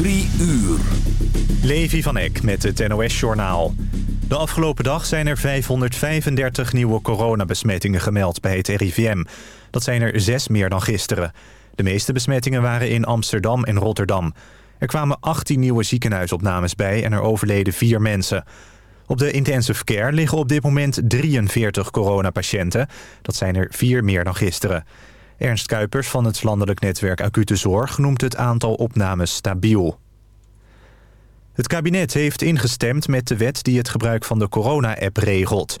Drie uur. Levi van Eck met het NOS-journaal. De afgelopen dag zijn er 535 nieuwe coronabesmettingen gemeld bij het RIVM. Dat zijn er zes meer dan gisteren. De meeste besmettingen waren in Amsterdam en Rotterdam. Er kwamen 18 nieuwe ziekenhuisopnames bij en er overleden vier mensen. Op de intensive care liggen op dit moment 43 coronapatiënten. Dat zijn er vier meer dan gisteren. Ernst Kuipers van het landelijk netwerk Acute Zorg noemt het aantal opnames stabiel. Het kabinet heeft ingestemd met de wet die het gebruik van de corona-app regelt.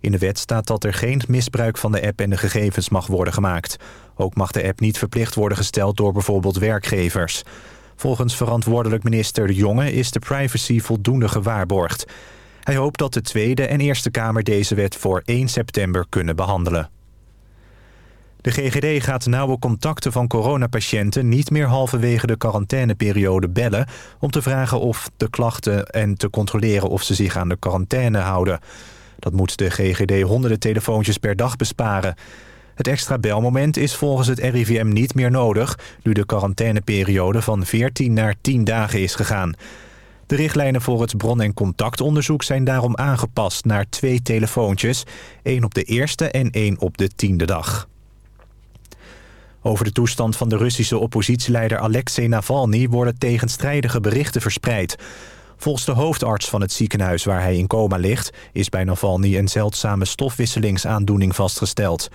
In de wet staat dat er geen misbruik van de app en de gegevens mag worden gemaakt. Ook mag de app niet verplicht worden gesteld door bijvoorbeeld werkgevers. Volgens verantwoordelijk minister De Jonge is de privacy voldoende gewaarborgd. Hij hoopt dat de Tweede en Eerste Kamer deze wet voor 1 september kunnen behandelen. De GGD gaat nauwe contacten van coronapatiënten niet meer halverwege de quarantaineperiode bellen... om te vragen of de klachten en te controleren of ze zich aan de quarantaine houden. Dat moet de GGD honderden telefoontjes per dag besparen. Het extra belmoment is volgens het RIVM niet meer nodig... nu de quarantaineperiode van 14 naar 10 dagen is gegaan. De richtlijnen voor het bron- en contactonderzoek zijn daarom aangepast naar twee telefoontjes. één op de eerste en één op de tiende dag. Over de toestand van de Russische oppositieleider Alexei Navalny... worden tegenstrijdige berichten verspreid. Volgens de hoofdarts van het ziekenhuis waar hij in coma ligt... is bij Navalny een zeldzame stofwisselingsaandoening vastgesteld.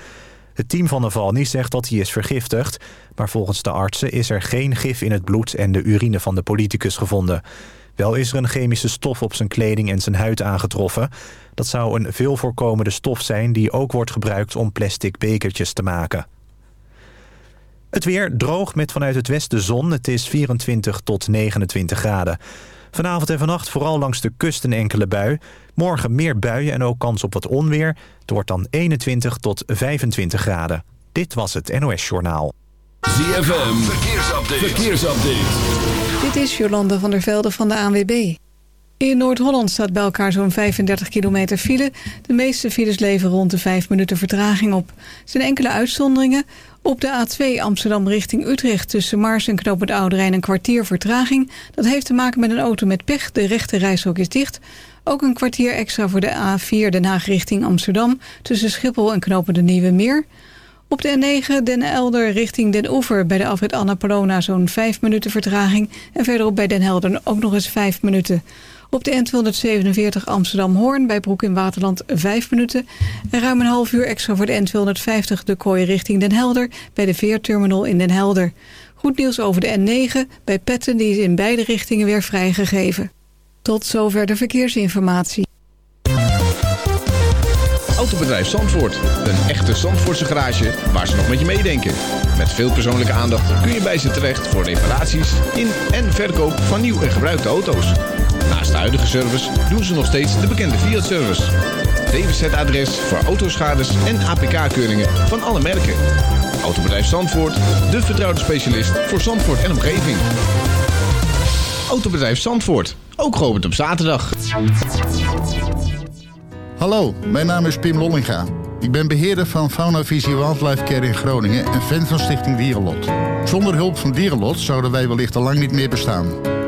Het team van Navalny zegt dat hij is vergiftigd... maar volgens de artsen is er geen gif in het bloed en de urine van de politicus gevonden. Wel is er een chemische stof op zijn kleding en zijn huid aangetroffen. Dat zou een veel voorkomende stof zijn die ook wordt gebruikt om plastic bekertjes te maken. Het weer droog met vanuit het westen zon. Het is 24 tot 29 graden. Vanavond en vannacht vooral langs de kust een enkele bui. Morgen meer buien en ook kans op wat onweer. Het wordt dan 21 tot 25 graden. Dit was het NOS Journaal. ZFM, verkeersupdate. verkeersupdate. Dit is Jolanda van der Velde van de ANWB. In Noord-Holland staat bij elkaar zo'n 35 kilometer file. De meeste files leveren rond de 5 minuten vertraging op. Er zijn enkele uitzonderingen. Op de A2 Amsterdam richting Utrecht tussen Mars en Knoop het Oude Rijn een kwartier vertraging. Dat heeft te maken met een auto met pech. De rechte reishok is dicht. Ook een kwartier extra voor de A4 Den Haag richting Amsterdam tussen Schiphol en Knopen de Nieuwe Meer. Op de N9 Den Elder richting Den Oever bij de Alfred Annapolona zo'n 5 minuten vertraging. En verderop bij Den Helder ook nog eens 5 minuten. Op de N247 Amsterdam-Hoorn bij Broek in Waterland 5 minuten. En ruim een half uur extra voor de N250 de kooi richting Den Helder bij de Veerterminal in Den Helder. Goed nieuws over de N9 bij Petten die is in beide richtingen weer vrijgegeven. Tot zover de verkeersinformatie. Autobedrijf Zandvoort. Een echte Zandvoortse garage waar ze nog met je meedenken. Met veel persoonlijke aandacht kun je bij ze terecht voor reparaties in en verkoop van nieuw en gebruikte auto's. Naast de huidige service doen ze nog steeds de bekende Fiat-service. DWZ-adres voor autoschades en APK-keuringen van alle merken. Autobedrijf Zandvoort, de vertrouwde specialist voor Zandvoort en omgeving. Autobedrijf Zandvoort, ook geopend op zaterdag. Hallo, mijn naam is Pim Lollinga. Ik ben beheerder van Fauna Visie Wildlife Care in Groningen en fan van Stichting Dierenlot. Zonder hulp van Dierenlot zouden wij wellicht al lang niet meer bestaan.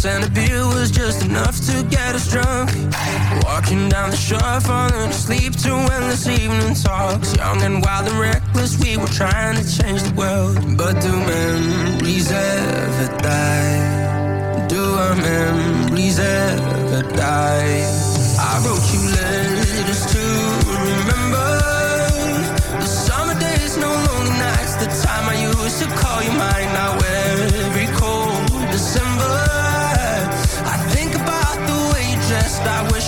Shots and beer was just enough to get us drunk. Walking down the shore, falling asleep to endless evening talks. Young and wild and reckless, we were trying to change the world. But do memories ever die? Do our memories ever die? I wrote you letters to remember the summer days, no lonely nights. The time I used to call you mine. Now every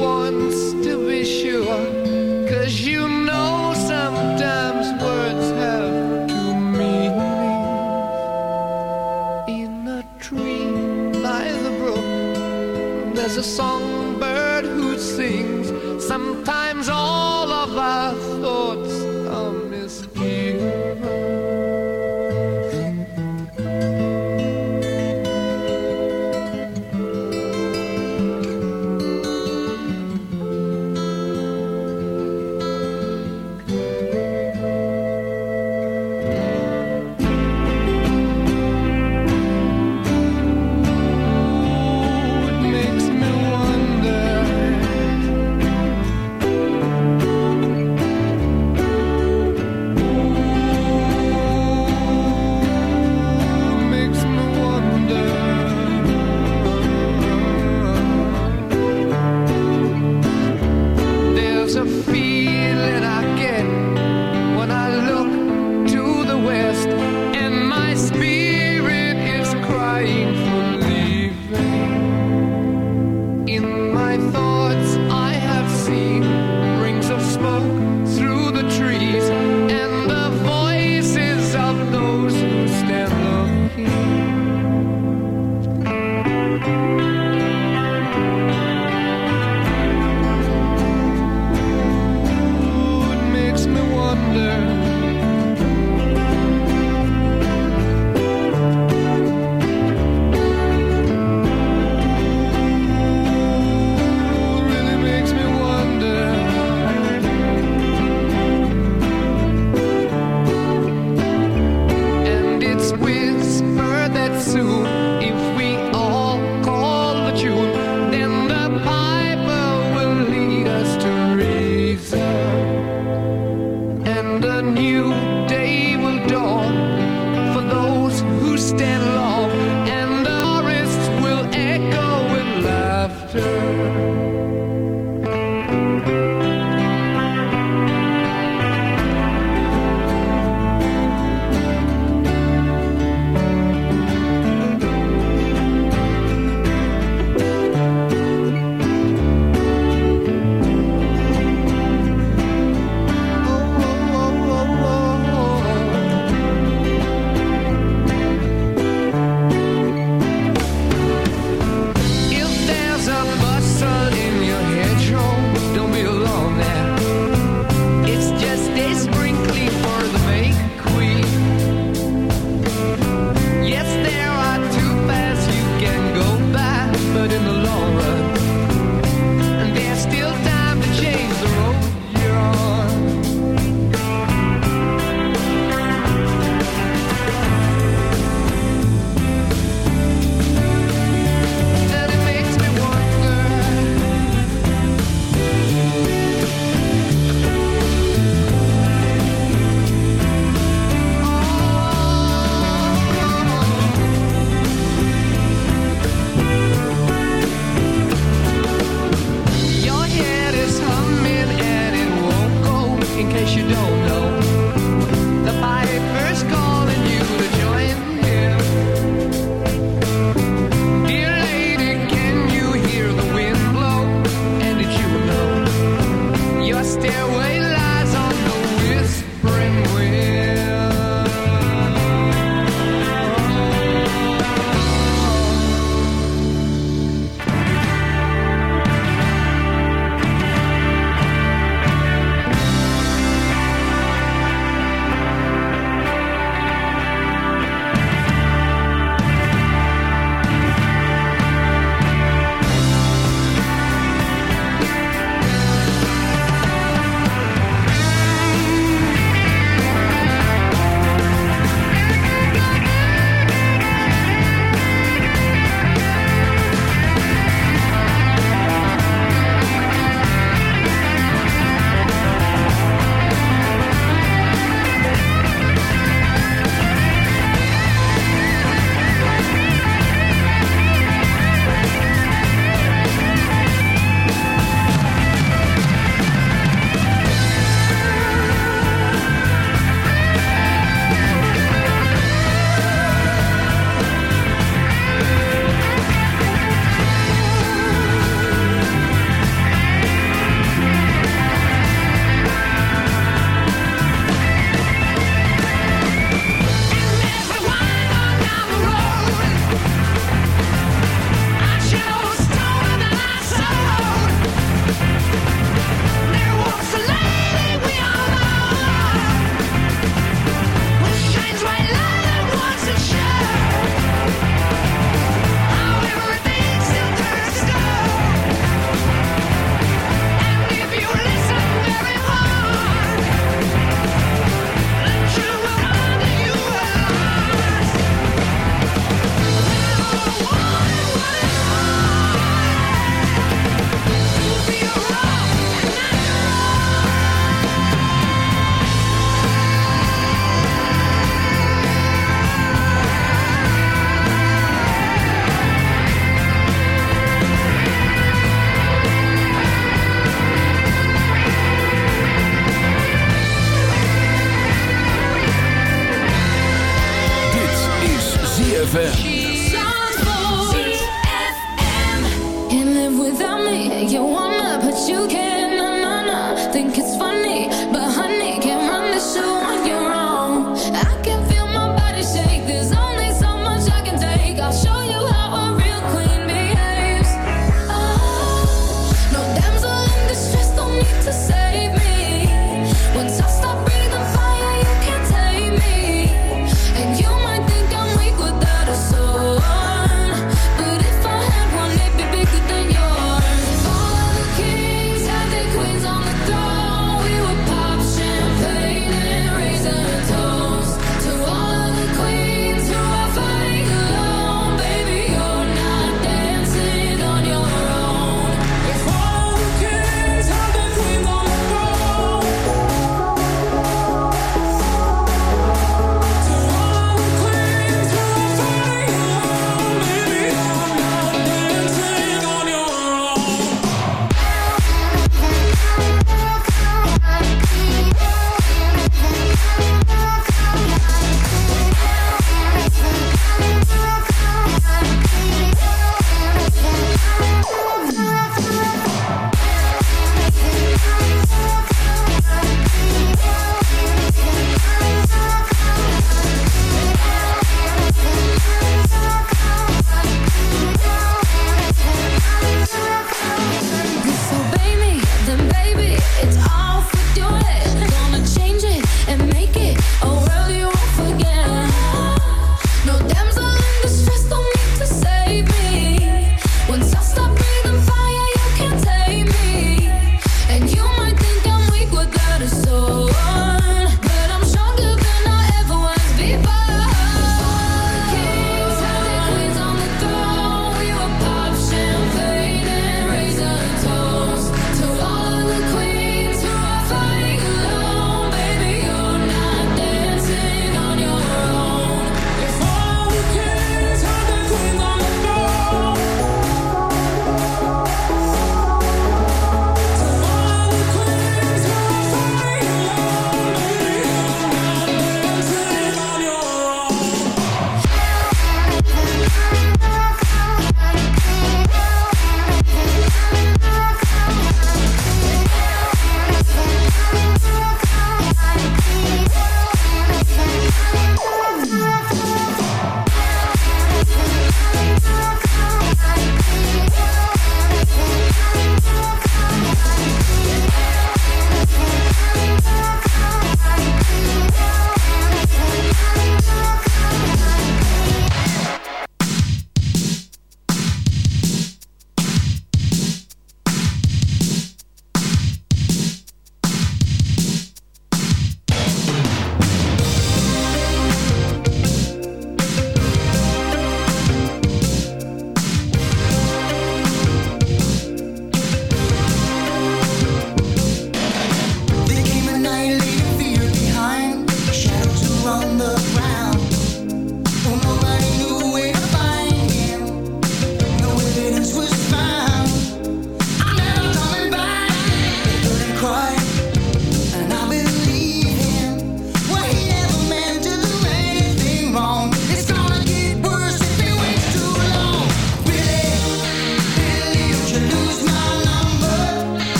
one